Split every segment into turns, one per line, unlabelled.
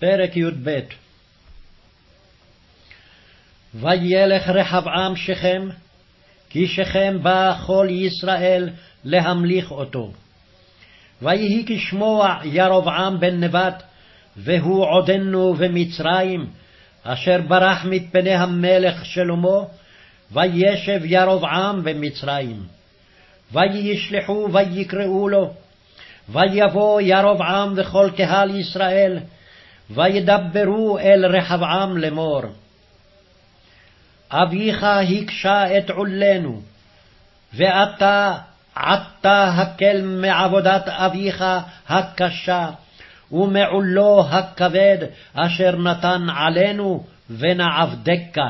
פרק י"ב וילך רחבעם שכם, כי שכם בא כל ישראל להמליך אותו. ויהי כשמוע ירבעם בן נבט, והוא עודנו במצרים, אשר ברח מפני המלך שלמה, וישב ירבעם במצרים. וישלחו ויקראו לו, ויבוא ירבעם וכל קהל ישראל, וידברו אל רחבעם לאמור. אביך הקשה את עולנו, ואתה עתה הקל מעבודת אביך הקשה, ומעולו הכבד אשר נתן עלינו, ונעבדקה.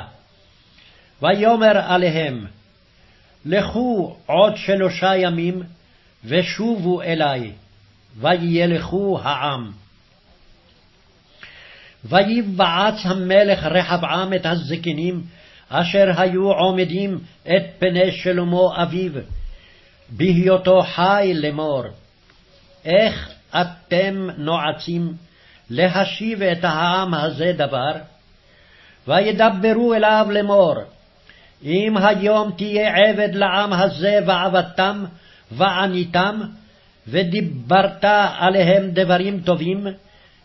ויאמר עליהם, לכו עוד שלושה ימים, ושובו אלי, וילכו העם. ויבעץ המלך רחבעם את הזקנים, אשר היו עומדים את פני שלמה אביו, בהיותו חי לאמור, איך אתם נועצים להשיב את העם הזה דבר? וידברו אליו לאמור, אם היום תהיה עבד לעם הזה ועבדתם, ועניתם, ודיברת עליהם דברים טובים,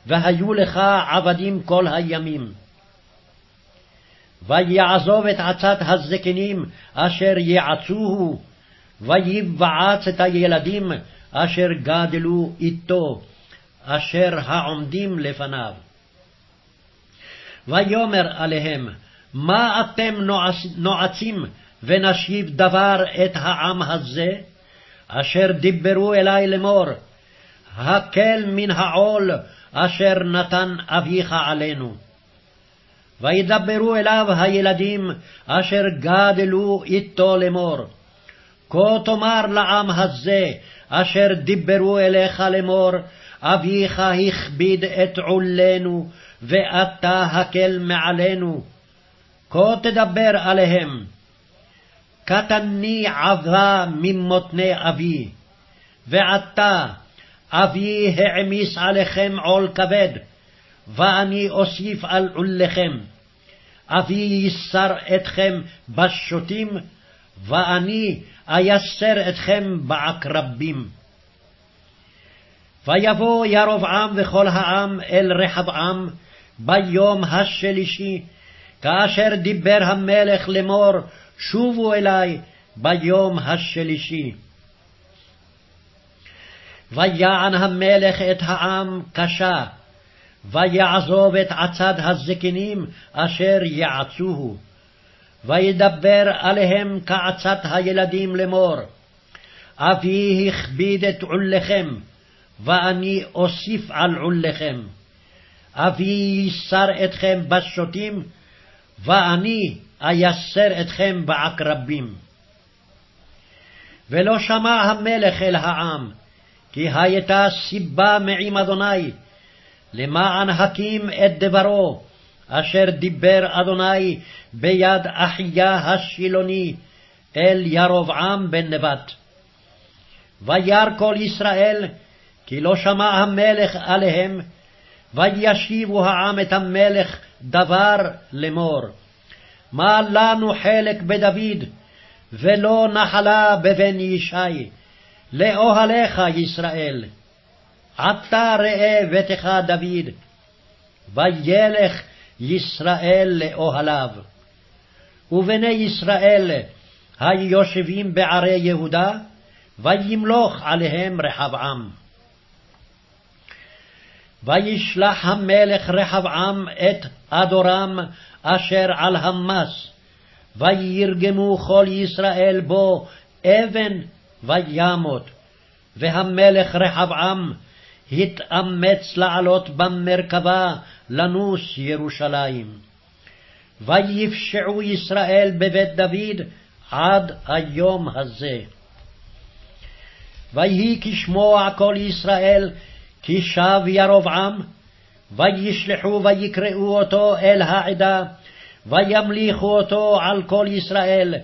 והיו לך עבדים כל הימים. ויעזוב את עצת הזקנים אשר יעצוהו, ויבעץ את הילדים אשר גדלו איתו, אשר העומדים לפניו. ויאמר עליהם, מה אתם נועצ... נועצים ונשיב דבר את העם הזה, אשר דיברו אלי לאמור, הקל מן העול אשר נתן אביך עלינו. וידברו אליו הילדים אשר גדלו איתו לאמור, כה תאמר לעם הזה, אשר דיברו אליך לאמור, אביך הכביד את עולנו, ואתה הקל מעלינו. כה תדבר עליהם. קטני עבה ממותני אבי, ועתה אבי העמיס עליכם עול כבד, ואני אוסיף על עולכם. אבי יסר אתכם בשוטים, ואני אייסר אתכם בעקרבים. ויבוא ירבעם וכל העם אל רחבעם ביום השלישי, כאשר דיבר המלך לאמור, שובו אלי ביום השלישי. ויען המלך את העם קשה, ויעזוב את עצד הזקנים אשר יעצוהו. וידבר עליהם כעצת הילדים לאמור, אבי הכביד את עולכם, ואני אוסיף על עולכם. אבי יסר אתכם בשוטים, ואני אייסר אתכם בעקרבים. ולא שמע המלך אל העם, כי הייתה סיבה מעם אדוני, למען הקים את דברו, אשר דיבר אדוני ביד אחיה השילוני, אל ירבעם בן נבט. וירא כל ישראל, כי לא שמע המלך עליהם, וישיבו העם את המלך דבר לאמור. מה לנו חלק בדוד, ולא נחלה בבן ישי, לאוהליך ישראל. עתה ראה ביתך דוד, וילך ישראל לאוהליו. ובני ישראל היושבים בערי יהודה, וימלוך עליהם רחבעם. וישלח המלך רחבעם את אדורם אשר על המס, וירגמו כל ישראל בו אבן וימות. והמלך רחבעם התאמץ לעלות במרכבה לנוס ירושלים. ויפשעו ישראל בבית דוד עד היום הזה. ויהי כשמוע כל ישראל כי שב ירבעם, וישלחו ויקראו אותו אל העדה, וימליכו אותו על כל ישראל.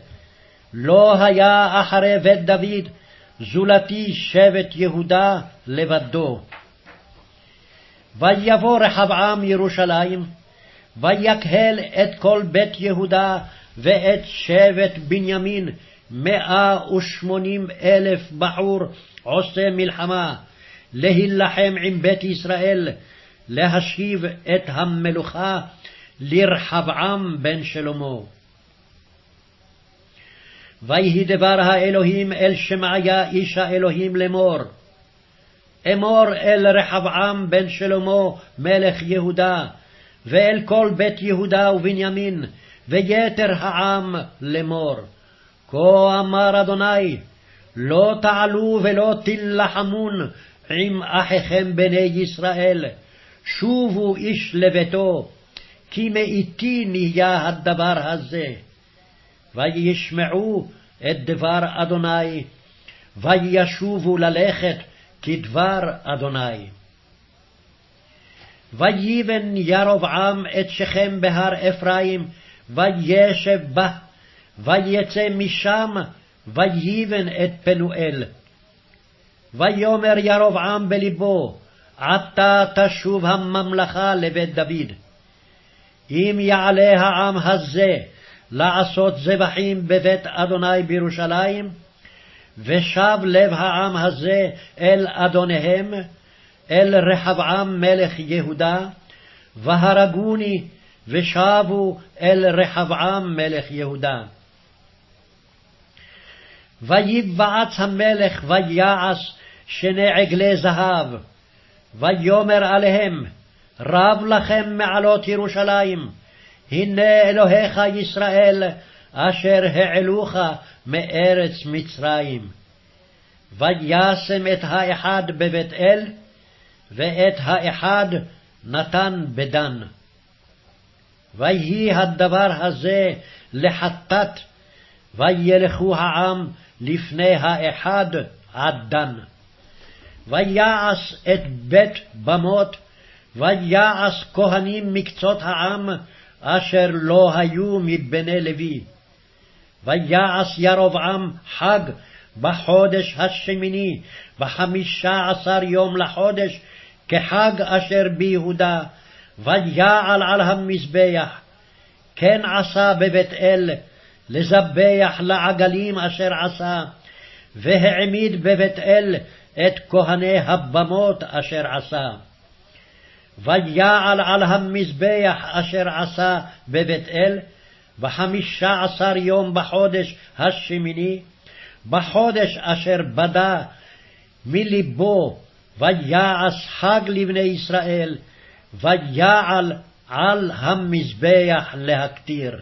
לא היה אחרי בית דוד, זולתי שבט יהודה לבדו. ויבוא רחבעם ירושלים, ויקהל את כל בית יהודה ואת שבט בנימין, מאה ושמונים אלף בחור עושה מלחמה, להילחם עם בית ישראל, להשיב את המלוכה לרחבעם בן שלמה. ויהי דבר האלוהים אל שמעיה איש האלוהים לאמור. אמור אל רחבעם בן שלמה מלך יהודה, ואל כל בית יהודה ובנימין, ויתר העם לאמור. כה אמר אדוני, לא תעלו ולא תילחמון עם אחיכם בני ישראל, שובו איש לביתו, כי מאיתי נהיה הדבר הזה. וישמעו את דבר אדוני, וישובו ללכת כדבר אדוני. ויבן ירבעם את שכם בהר אפרים, וישב בה, ויצא משם, ויבן את פנואל. ויאמר ירבעם בלבו, עתה תשוב הממלכה לבית דוד. אם יעלה העם הזה לעשות זבחים בבית אדוני בירושלים, ושב לב העם הזה אל אדוניהם, אל רחבעם מלך יהודה, והרגוני ושבו אל רחבעם מלך יהודה. ויבעץ המלך ויעש שני עגלי זהב, ויאמר עליהם, רב לכם מעלות ירושלים, הנה אלוהיך ישראל, אשר העלוך מארץ מצרים. וישם את האחד בבית אל, ואת האחד נתן בדן. ויהי הדבר הזה לחטאת, וילכו העם לפני האחד עד דן. ויעש את בית במות, ויעש כהנים מקצות העם, אשר לא היו מבני לוי. ויעש ירבעם חג בחודש השמיני, בחמישה עשר יום לחודש, כחג אשר ביהודה, ויעל על המזבח. כן עשה בבית אל, לזבח לעגלים אשר עשה, והעמיד בבית אל את כהני הבמות אשר עשה. ויעל על המזבח אשר עשה בבית אל, בחמישה עשר יום בחודש השמיני, בחודש אשר בדה מלבו, ויעש חג לבני ישראל, ויעל על המזבח להקטיר.